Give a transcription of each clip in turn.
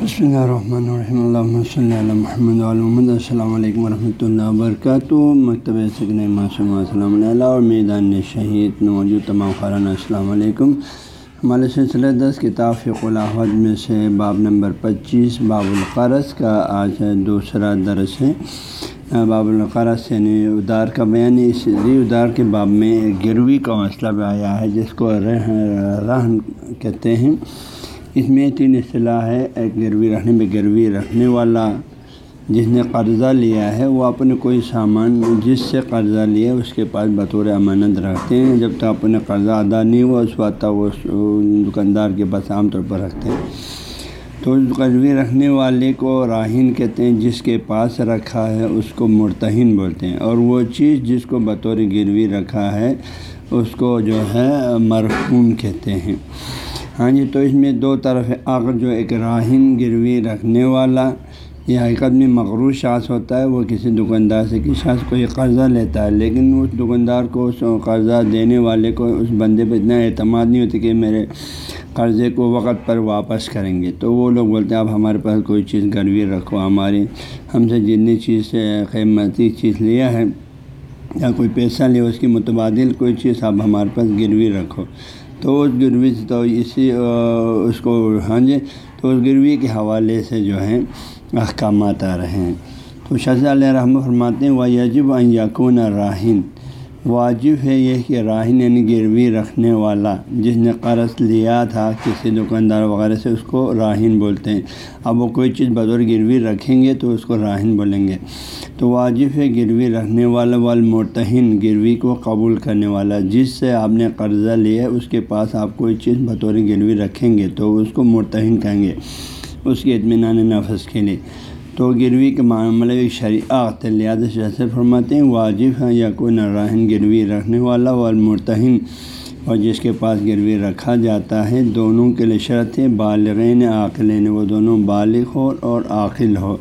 بسم اللہ الرحمن الرحیم اللہ صلی اللہ محمد علمد السلام علیکم ورحمۃ اللہ وبرکاتہ مکتب سکن معصوم السلام علیہ اور میدان شہید موجود تمام خران السلام علیکم ہمارے سلسلہ دس کتاب فق الحد میں سے باب نمبر پچیس باب القرض کا آج دوسرا درس ہے باب القرض یعنی ادار کا بیان اس ادار کے باب میں گروی کا مسئلہ آیا ہے جس کو رہن کہتے ہیں اس میں تین اصطلاح ہے، ایک گروی رکھنے میں گروی رکھنے والا، جس نے قرضہ لیا ہے، وہ اپنے کوئی سامان جس سے قرضہ لیا اس کے پاس بطور امانت رکھتے ہیں۔ جب تک اپنے قرضہ ادا نہیں ہوا، اس وقت تک وہ دکاندار کے پاس عام طور پر رکھتے ہیں۔ تو اس گروی رکھنے والے کو راہین کہتے ہیں، جس کے پاس رکھا ہے، اس کو مرتہن بولتے ہیں۔ اور وہ چیز جس کو بطور گروی رکھا ہے، اس کو جو ہے مرحوم کہتے ہیں۔ ہاں جی تو اس میں دو طرف ہے۔ اگر جو ایک راہن گروی رکھنے والا، یہ حقیقت میں مغروض شاخ ہوتا ہے، وہ کسی دکاندار سے، کسی شاخ کوئی قرضہ لیتا ہے۔ لیکن اس دکاندار کو اس قرضہ دینے والے کو، اس بندے پہ اتنا اعتماد نہیں ہوتی کہ میرے قرضے کو وقت پر واپس کریں گے۔ تو وہ لوگ بولتے ہیں، اب ہمارے پاس کوئی چیز گروی رکھو، ہماری، ہم سے جتنی چیز سے قیمتی چیز لیا ہے، یا کوئی پیسہ لیا، اس کی متبادل کوئی چیز، اب ہمارے پاس گروی رکھو۔ تو اس گروی سے تو اسی اس کو ہاں جی تو اس گروی کے حوالے سے جو ہیں احکامات آ رہے ہیں۔ تو شاہ علیہ رحمہ فرماتے ہیں وہ یجب یقون راہن واجب ہے یہ کہ راہن یعنی گروی رکھنے والا، جس نے قرض لیا تھا، کسی دکاندار وغیرہ سے اس کو راہن بولتے ہیں۔ اب وہ کوئی چیز بطور گروی رکھیں گے تو اس کو راہن بولیں گے۔ تو واجب ہے گروی رکھنے والا والمرتہن گروی کو قبول کرنے والا۔ جس سے آپ نے قرضہ لیا ہے اس کے پاس آپ کوئی چیز بطور گروی رکھیں گے تو اس کو مرتہن کہیں گے۔ اس کے اطمینان نفس کے لیے۔ تو گروی کے معاملے ایک شریعت لہٰذا شہر فرماتے ہیں، واجب ہے یا کوئی نراہن گروی رکھنے والا والمرتہن اور جس کے پاس گروی رکھا جاتا ہے، دونوں کے لیے شرط ہے، بالغین عاقلین، وہ دونوں بالغ ہو اور عاقل ہو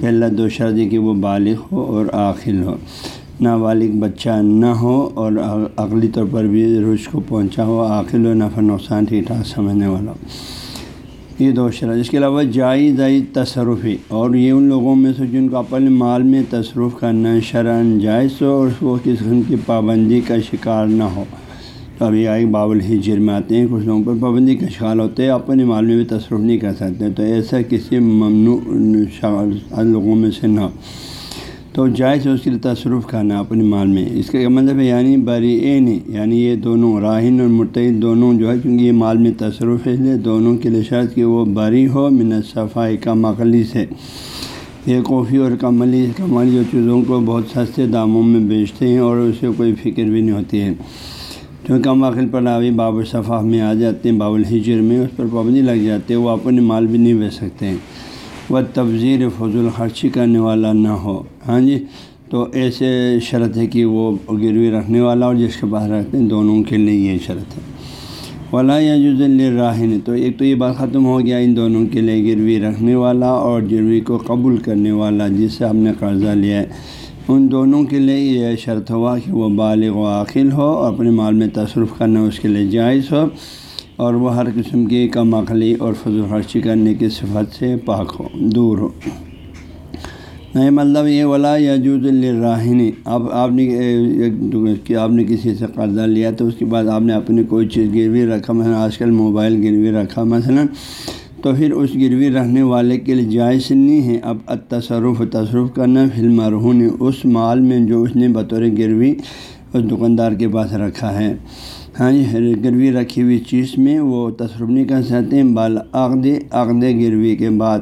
پہلا دو شرط ہے کہ وہ بالغ ہو اور عاقل ہو نابالغ بچہ نہ ہو اور عقلی طور پر بھی رش کو پہنچا ہو، عاقل و نفع نقصان ٹھیک ٹھاک سمجھنے والا یہ دو شرح اس کے علاوہ جائز تصرفی، اور یہ ان لوگوں میں سے جن کو اپنے مال میں تصرف کرنا شرعن جائز ہو اور اس کو کس قسم کی پابندی کا شکار نہ ہو۔ تو ابھی آئی بابل ہجر میں آتے ہیں۔ کچھ لوگوں پر پابندی کا شکار ہوتے ہیں، اپنے مال میں بھی تصرف نہیں کر سکتے، تو ایسا کسی ممنوع لوگوں میں سے نہ ہو۔ تو جائز اس کے لیے تصرف کرنا اپنے مال میں۔ اس کا مطلب ہے یعنی بری یعنی یہ دونوں راہن اور متحد دونوں جو ہے کیونکہ یہ مال میں تصرف ہے دونوں کے لیے شرط کہ وہ بری ہو، من صفائی کا مقلی سے۔ یہ کافی اور کملی کملی جو چیزوں کو بہت سستے داموں میں بیچتے ہیں اور اسے کوئی فکر بھی نہیں ہوتی ہے۔ کیونکہ ہم واقع پر ابھی باب الصفا میں آ جاتے ہیں، باب الحجر میں، اس پر پابندی لگ جاتے ہیں وہ اپنے مال بھی نہیں بیچ سکتے ہیں۔ وہ تبذیر فضول خرچی کرنے والا نہ ہو۔ ہاں جی تو ایسے شرط ہے کہ وہ گروی رکھنے والا اور جس کے پاس رکھتے ہیں، دونوں کے لیے یہ شرط ہے۔ ولا یاجز الراہن تو ایک تو یہ بات ختم ہو گیا، ان دونوں کے لیے گروی رکھنے والا اور گروی کو قبول کرنے والا جس سے آپ نے قرضہ لیا ہے۔ ان دونوں کے لیے یہ شرط ہوا کہ وہ بالغ و عاقل ہو اور اپنے مال میں تصرف کرنا اس کے لیے جائز ہو۔ اور وہ ہر قسم کی کم عقلی اور فضول خرچی کرنے کی صفت سے پاک ہو، دور ہو۔ نہیں مطلب یہ، ولا یاجود الراہنی اب آپ نے آپ نے کسی سے قرضہ لیا تو اس کے بعد آپ نے اپنی کوئی چیز گروی رکھا، مثلاً آج کل موبائل گروی رکھا، مثلاً۔ تو پھر اس گروی رکھنے والے کے لیے جائز نہیں ہے۔ اب تصرف تصرف کرنا فلم مرہون اس مال میں جو اس نے بطور گروی اس دکاندار کے پاس رکھا ہے۔ ہاں جی گروی رکھی ہوئی چیز میں وہ تصرف نہیں کر سکتے ہیں بال عقد عقد گروی کے بعد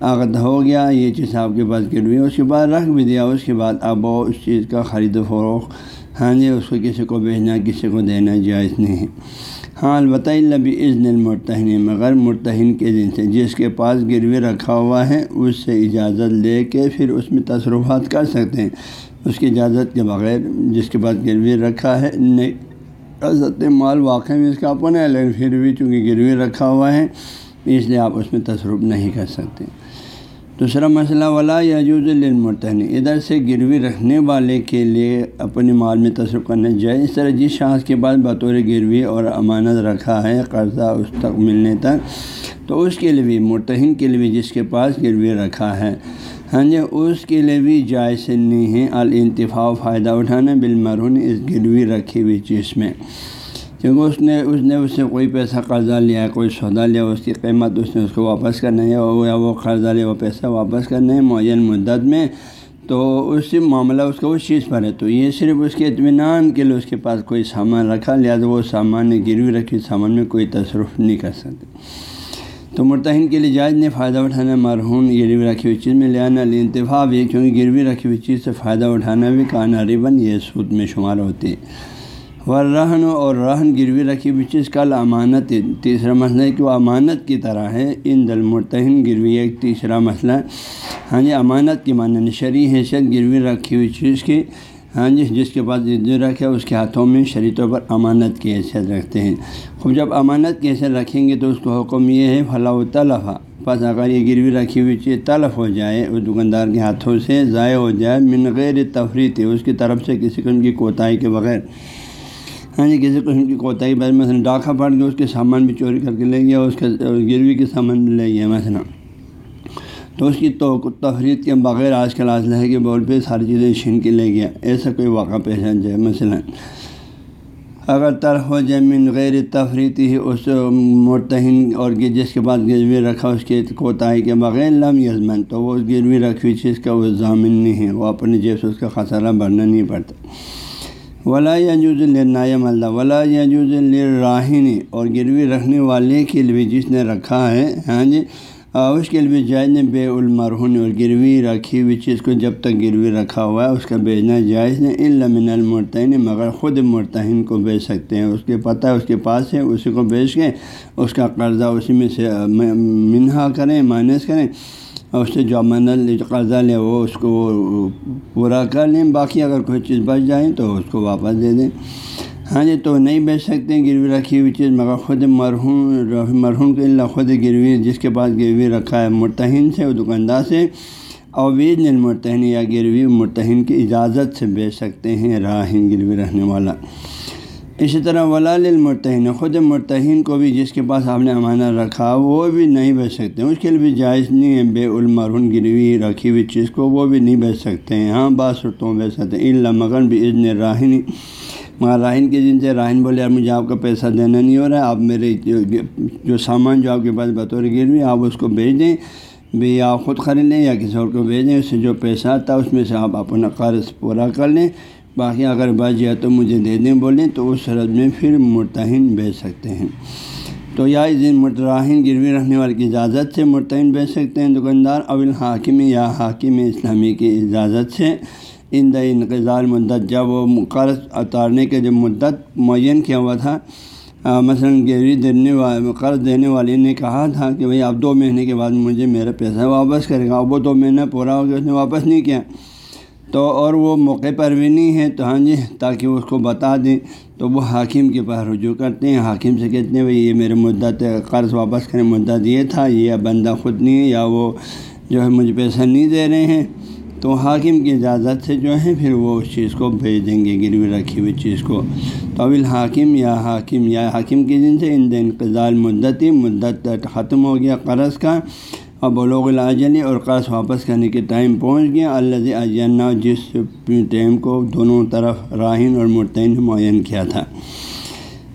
عقد ہو گیا، یہ چیز آپ کے پاس گروی اس کے بعد رکھ بھی دیا، اس کے بعد اب وہ اس چیز کا خرید و فروخت ہاں جی اس کو کسی کو بھیجنا، کسی کو دینا جائز نہیں۔ ہے ہاں البتہ لبی عزن المرتہن مگر مرتہن کے دن سے جس کے پاس گروی رکھا ہوا ہے، اس سے اجازت لے کے پھر اس میں تصرفات کر سکتے ہیں۔ اس کی اجازت کے بغیر جس کے پاس گروی رکھا ہے، نہیں۔ کر سکتے مال واقع میں اس کا اپنا ہے، لیکن پھر بھی چونکہ گروی رکھا ہوا ہے، اس لیے آپ اس میں تصرف نہیں کر سکتے۔ دوسرا مسئلہ، ولا یاجوز المرتن ادھر سے گروی رکھنے والے کے لیے اپنے مال میں تصرف کرنا جائے اس طرح جس شخص کے بعد بطور گروی اور امانت رکھا ہے، قرضہ اس تک ملنے تک، تو اس کے لیے بھی مرتہن کے لیے بھی جس کے پاس گروی رکھا ہے ہاں جی اس کے لیے بھی جائز نہیں ہے۔ الانتفاع فائدہ اٹھانا بالمرہون اس گروی رکھی ہوئی چیز میں۔ کیونکہ اس نے اس نے اس سے کوئی پیسہ قرضہ لیا ہے کوئی سودا لیا، اس کی قیمت اس نے اس کو واپس کرنا ہے یا وہ قرضہ لیا، وہ پیسہ واپس کرنا ہے معین مدت میں، تو اس سے معاملہ اس کا اس چیز پر ہے۔ تو یہ صرف اس کے اطمینان کے لیے اس کے پاس کوئی سامان رکھا، لہٰذا وہ سامان گروی رکھی، سامان میں کوئی تصرف نہیں کر سکتے تو مرتہن کے لیے جائز نے فائدہ اٹھانا مرہون، گروی رکھی ہوئی چیز میں لے آنا انتفاع بھی کیونکہ گروی رکھی ہوئی چیز سے فائدہ اٹھانا بھی کانا ربن، یہ سود میں شمار ہوتی۔ ہے ورحن اور رہن، گروی رکھی ہوئی چیز کل امانت تیسرا مسئلہ ہے کہ وہ امانت کی طرح ہے۔ ان دل مرتہن گروی ایک تیسرا مسئلہ۔ ہاں جی امانت کی مانند شرع حیثیت گروی رکھی ہوئی چیز کی ہاں جی جس کے پاس عزت رکھے اس کے ہاتھوں میں شرعی طور پر امانت کی حیثیت رکھتے ہیں۔ خوب جب امانت کی حیثیت رکھیں گے تو اس کو حکم یہ ہے فلاح و طلفہ بس اگر یہ گروی رکھی ہوئی چیز تلف ہو جائے اس دکاندار کے ہاتھوں سے ضائع ہو جائے، من غیر تفریح اس کی طرف سے کسی قسم کی کوتاہی کے بغیر۔ ہاں جی کسی قسم کی کوتاہی بعد مثلاً ڈاکہ پھاٹ کے اس کے سامان بھی چوری کر کے لے گیا، اس کے گروی کے سامان بھی لے گیا، مثلاً۔ تو اس کی تو تفریح کے بغیر آج کل اصلح کے بول پہ ساری چیزیں چھین کے لے گیا۔ ایسا کوئی واقعہ پیش آ جائے مثلاً۔ اگر طرح ہو جائے من غیر تفریحی اس مرتہن اور جس کے بعد گروی رکھا، اس کے کوتاہی کے بغیر لم یزمن۔ تو وہ گروی رکھی چیز کا وہ ضامن نہیں ہے۔ وہ اپنے جیب سے اس کا خسارہ بھرنا نہیں پڑتا۔ ولا یجوز النائم اللہ ولا یجوز الراہنی اور گروی رکھنے والے کے لیے جس نے رکھا ہے ہاں جی اس کے لیے جائز نے بے المرہن اور گروی رکھی ہوئی چیز کو جب تک گروی رکھا ہوا ہے، اس کا بیچنا جائز نہیں۔ ان المرتعین مگر خود مرتہن کو بیچ سکتے ہیں۔ اس کے پتہ ہے، اس کے پاس ہے، اسی کو بیچ کے اس کا قرضہ اسی میں سے منہا کریں، مائنس کریں۔ اور اس سے جو امن قرضہ لے، وہ اس کو پورا کر لیں۔ باقی اگر کوئی چیز بچ جائیں تو اس کو واپس دے دیں۔ ہاں جی تو نہیں بیچ سکتے ہیں گروی رکھی ہوئی چیز، مگر خود مرحوم مرحوم کے اللہ خود گروی جس کے پاس گروی رکھا ہے، مرتہن سے وہ دکاندار سے۔ اوید المرتہن یا گروی مرتہن کی اجازت سے بیچ سکتے ہیں راہن گروی رہنے والا۔ اسی طرح ولال المرتہن خود مرتہن کو بھی جس کے پاس آپ نے امانہ رکھا، وہ بھی نہیں بیچ سکتے۔ اس کے لیے بھی جائز نہیں ہے بے المرہن گروی رکھی ہوئی چیز کو، وہ بھی نہیں بیچ سکتے ہیں۔ ہاں بعض صورتوں بیچ سکتے ہیں۔ اللہ مغن بھی عزن راہنی۔ مگر راہن کے جن سے راہن بولے، یار مجھے آپ کا پیسہ دینا نہیں ہو رہا ہے آپ میرے جو سامان جو آپ کے پاس بطور گروی آپ اس کو بھیج دیں۔ بھی آپ خود خرید لیں یا کسی اور کو بھیج دیں، اس سے جو پیسہ آتا ہے اس میں سے آپ اپنا قرض پورا کر لیں۔ باقی اگر بچ جائے تو مجھے دے دیں، بولیں تو اس صورت میں پھر مرتہن بیچ سکتے ہیں۔ تو یا اس دن مرتراہین گروی رکھنے والے کی اجازت سے مرتہن بیچ سکتے ہیں۔ دکاندار اول حاکم یا حاکم اسلامی کی اجازت سے۔ ان انقضال مدت جب وہ قرض اتارنے کے جو مدت معین کیا ہوا تھا مثلاً گروی دینے والے قرض دینے والے نے کہا تھا کہ بھائی اب دو مہینے کے بعد مجھے میرا پیسہ واپس کرے گا۔ اب وہ دو مہینہ پورا ہو گیا، اس نے واپس نہیں کیا۔ تو اور وہ موقع پر بھی نہیں ہے، تو ہاں جی تاکہ وہ اس کو بتا دیں۔ تو وہ حاکم کے پاس رجوع کرتے ہیں۔ حاکم سے کہتے ہیں، بھائی یہ میرے مدت، قرض واپس کرنے مدت یہ تھا، یہ بندہ خود نہیں ہے، یا وہ جو ہے مجھے پیسہ نہیں دے رہے ہیں۔ تو حاکم کی اجازت سے جو ہے پھر وہ اس چیز کو بھیج دیں گے، گروی رکھی ہوئی چیز کو۔ تو ابل حاکم یا حاکم یا حاکم کی جن سے ان دن قزال مدتی، مدت ختم ہو گیا قرض کا۔ اور بلوغ العجلی اور قرض واپس کرنے کے ٹائم پہنچ گیا۔ اللہ اجنا جس ٹائم کو دونوں طرف راہین اور مرتعین معین کیا تھا۔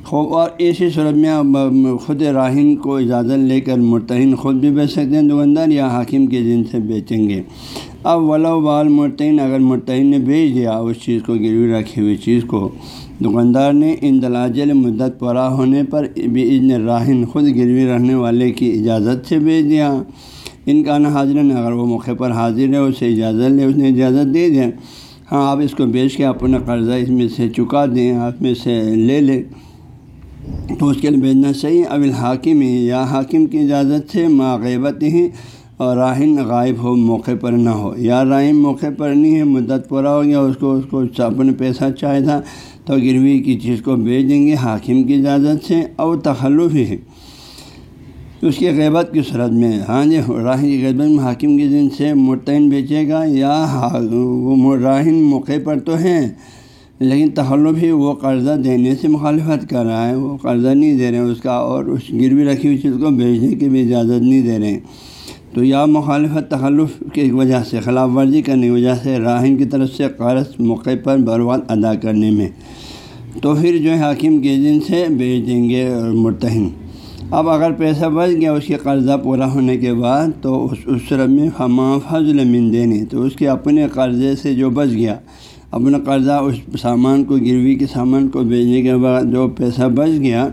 خوب، اور ایسی صورت میں خود راہین کو اجازت لے کر مرتعین خود بھی بیچ سکتے ہیں دکاندار یا حاکم کے جن سے بیچیں گے۔ اب ولا بال مرتعین اگر مرتعین نے بھیج دیا، اس چیز کو گروی رکھی ہوئی چیز کو، دکاندار نے ان دلاجل مدت پورا ہونے پر بھی راہن خود گروی رہنے والے کی اجازت سے بھیج دیا۔ ان کا نا حاضر نے اگر وہ موقع پر حاضر ہے، اسے اجازت لے، اس نے اجازت دے دیا۔ ہاں آپ اس کو بیچ کے اپنا قرضہ اس میں سے چکا دیں، آپ میں سے لے لیں۔ تو اس کے لیے بھیجنا صحیح اب الحاکم ہی یا حاکم کی اجازت سے ماغیبت ہی اور راہن غائب ہو موقع پر نہ ہو۔ یا راہن موقع پر نہیں ہے، مدت پورا ہو گیا اس کو اس کو اپنے پیسہ چاہے تھا تو گروی کی چیز کو بیچ دیں گے، حاکم کی اجازت سے اور تخلف ہی ہے۔ اس کی غیبت کی صورت میں ہاں جی راہن کی غیبت میں حاکم کے دن سے مرتعین بیچے گا یا وہ راہن موقع پر تو ہیں، لیکن تخلف ہی وہ قرضہ دینے سے مخالفت کر رہا ہے۔ وہ قرضہ نہیں دے رہے ہیں اس کا اور اس گروی رکھی ہوئی چیز کو بیچنے کی بھی اجازت نہیں دے رہے۔ ہیں تو یا مخالفت تخلف کی وجہ سے، خلاف ورزی کرنے کی وجہ سے راہن کی طرف سے قرض موقع پر برواد ادا کرنے میں۔ تو پھر جو ہے، حاکم کے دن سے بیچ دیں گے مرتہن۔ اب اگر پیسہ بچ گیا اس کے قرضہ پورا ہونے کے بعد، تو اس اسرب میں ہما فضل من دینے۔ تو اس کے اپنے قرضے سے جو بچ گیا، اپنا قرضہ اس سامان کو، گروی کے سامان کو بیچنے کے بعد جو پیسہ بچ گیا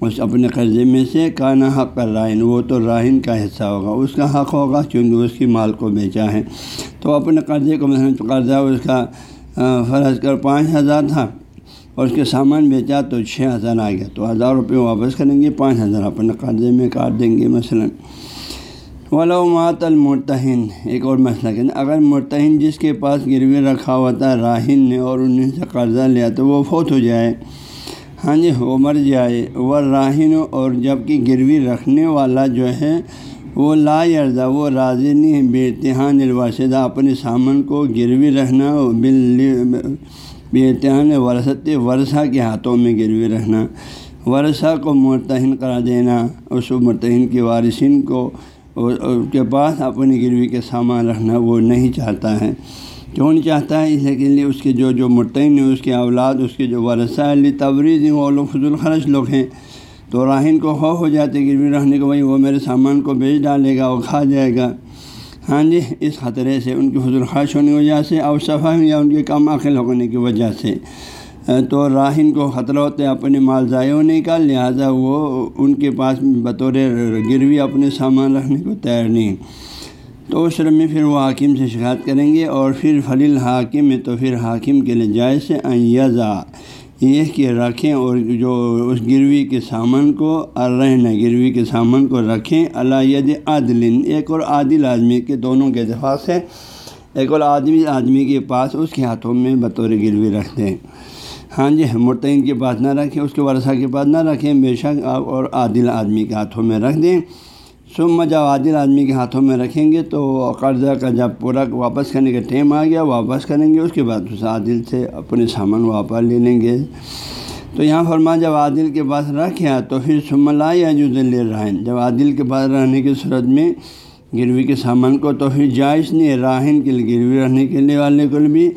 اس اپنے قرضے میں سے کانا حق کر راہن وہ تو راہن کا حصہ ہوگا، اس کا حق ہوگا کیونکہ اس کی مال کو بیچا ہے۔ تو اپنے قرضے کو مثلاً قرضہ اس کا فرض کر پانچ ہزار تھا، اور اس کے سامان بیچا تو چھ ہزار آ گیا۔ تو ہزار روپے واپس کریں گے، پانچ ہزار اپنے قرضے میں کاٹ دیں گے مثلاً۔ ولومات المرتہن ایک اور مسئلہ کہ اگر مرتہن جس کے پاس گروی رکھا ہوا تھا راہن نے اور انہیں سے قرضہ لیا تو وہ فوت ہو جائے۔ ہاں جی وہ مر جائے جی وہ راہن اور جبکہ گروی رکھنے والا جو ہے، وہ لا ارزا وہ راضی نہیں ہے۔ بے اتحان الواشدہ اپنے سامان کو گروی رکھنا بل بے اتحان ورثت ورثہ کے ہاتھوں میں گروی رکھنا۔ ورثہ کو مرتہن کرا دینا، اس مرتہن کے وارثین کو کے پاس اپنی گروی کے سامان رکھنا، وہ نہیں چاہتا ہے۔ کیوں نہیں چاہتا ہے؟ اس لیے اس کے جو جو مرتعین ہیں، اس کے اولاد، اس کے جو ورثہ علی تبریز ہیں، وہ لوگ فضول خرچ لوگ ہیں۔ تو راہین کو خوف ہو جاتے گروی رکھنے کو بھائی وہ میرے سامان کو بیچ ڈالے گا، وہ کھا جائے گا۔ ہاں جی اس خطرے سے ان کی فضول خرچ ہونے کی وجہ سے اور صفحہ یا ان کے کم عقل ہونے کی وجہ سے۔ تو راہن کو خطرہ ہوتے اپنے مال ضائع ہونے کا، لہٰذا وہ ان کے پاس بطور گروی اپنے سامان رکھنے کو تیار نہیں۔ تو اس میں پھر وہ حاکم سے شکایت کریں گے اور پھر فلیل حاکم میں تو پھر حاکم کے لیے جائز سے یہ کہ رکھیں اور جو اس گروی کے سامان کو رہنا گروی کے سامان کو رکھیں اللہ عادل ایک اور عادل آدمی کے دونوں کے اتفاق سے ایک اور آدمی آدمی کے پاس اس کے ہاتھوں میں بطور گروی رکھ دیں۔ ہاں جی مرتعین کے پاس نہ رکھیں، اس کے ورثہ کے پاس نہ رکھیں، بے شک آپ اور عادل آدمی کے ہاتھوں میں رکھ دیں۔ سم جب عادل آدمی کے ہاتھوں میں رکھیں گے تو قرضہ کا جب پورا واپس کرنے کا ٹائم آ گیا، واپس کریں گے، اس کے بعد اس عادل سے اپنے سامان واپس لے لیں گے۔ تو یہاں فرما جب عادل کے پاس رکھا تو پھر سم لا یا جو لے رہن جب عادل کے پاس رہنے کی صورت میں گروی کے سامان کو تو پھر جائز نہیں راہن کے لیے گروی رہنے کے لیے والے کو بھی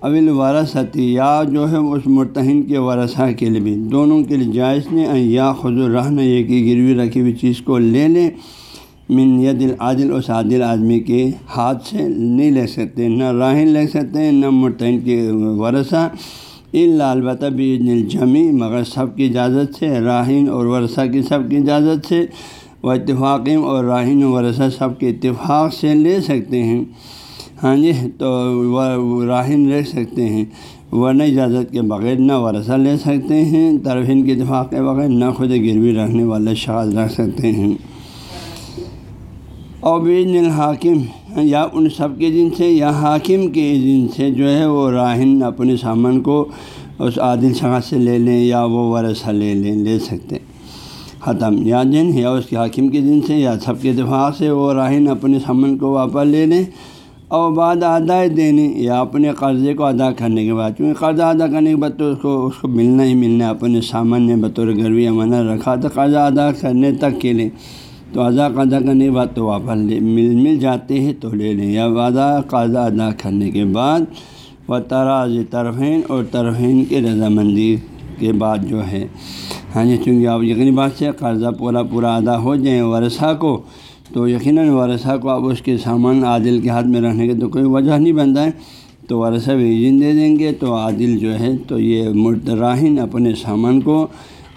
اول ورثتی یا جو ہے اس مرتہن کے ورثہ کے لیے بھی۔ دونوں کے لیے جائز نے یا خود رہنا یہ کہ گروی رکھی ہوئی چیز کو لے لیں۔ من ید العادل، اس عادل آدمی کے ہاتھ سے نہیں لے سکتے۔ نہ راہن لے سکتے ہیں نہ مرتہن کے ورثہ ان البتہ بھی الجمی مگر سب کی اجازت سے۔ راہن اور ورثہ کی سب کی اجازت سے۔ وہ اتفاقیم اور راہین و ورثہ سب کے اتفاق سے لے سکتے ہیں۔ ہاں جی تو وہ راہن رہ سکتے ہیں۔ ورنہ اجازت کے بغیر نہ ورثہ لے سکتے ہیں طرفین کے اتفاق کے بغیر نہ خود گروی رکھنے والے شاذ رکھ سکتے ہیں۔ اور بین الحاکم یا ان سب کے دن سے، یا حاکم کے دن سے جو ہے، وہ راہن اپنے سامان کو اس عادل شخص سے لے لیں یا وہ ورثہ لے لیں، لے سکتے ختم۔ یا دن یا اس کے حاکم کے دن سے، یا سب کے اتفاق سے وہ راہن اپنے سامان کو واپس لے لیں۔ اور بعد ادا دینے، یا اپنے قرضے کو ادا کرنے کے بعد کیونکہ قرضہ ادا کرنے کے بعد تو اس کو اس کو ملنا ہی ملنا اپنے سامان نے بطور گروی امانہ رکھا، تو قرضہ ادا کرنے تک کے لیے، تو ادا ادا کرنے کے بعد تو واپس لے، مل مل جاتے ہیں تو لے لیں، یا وعدہ قرضہ ادا کرنے کے بعد، وہ تراز طرفین اور طرفین کے رضامندی کے بعد جو ہے۔ ہاں جی چونکہ آپ یقینی بات سے قرضہ پورا پورا ادا ہو جائیں ورثہ کو تو یقیناً ورثہ کو اب اس کے سامان عادل کے ہاتھ میں رہنے کے تو کوئی وجہ نہیں بنتا ہے۔ تو ورثہ بھی دے دیں گے تو عادل جو ہے تو یہ مرتراہن اپنے سامان کو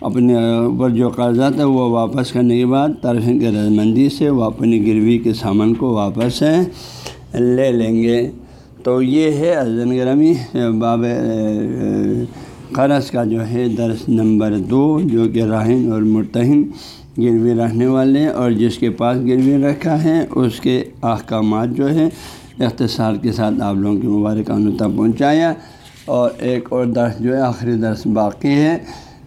اپنے اوپر جو قرضہ تھا وہ واپس کرنے کے بعد طرف کے رضمندی سے وہ اپنی گروی کے سامان کو واپس لے لیں گے۔ تو یہ ہے ازن گرمی باب قرض کا جو ہے درس نمبر دو، جو کہ راہن اور مرتہن گروی رکھنے والے اور جس کے پاس گروی رکھا ہے، اس کے احکامات جو ہے اختصار کے ساتھ آپ لوگوں کی مبارک تک پہنچایا اور ایک اور درس جو ہے آخری درس باقی ہے۔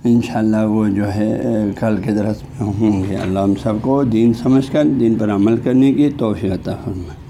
انشاءاللہ وہ جو ہے، کل کے درس میں ہوں گے۔ اللہ ہم سب کو دین سمجھ کر، دین پر عمل کرنے کی توفیع عطا فرمائے۔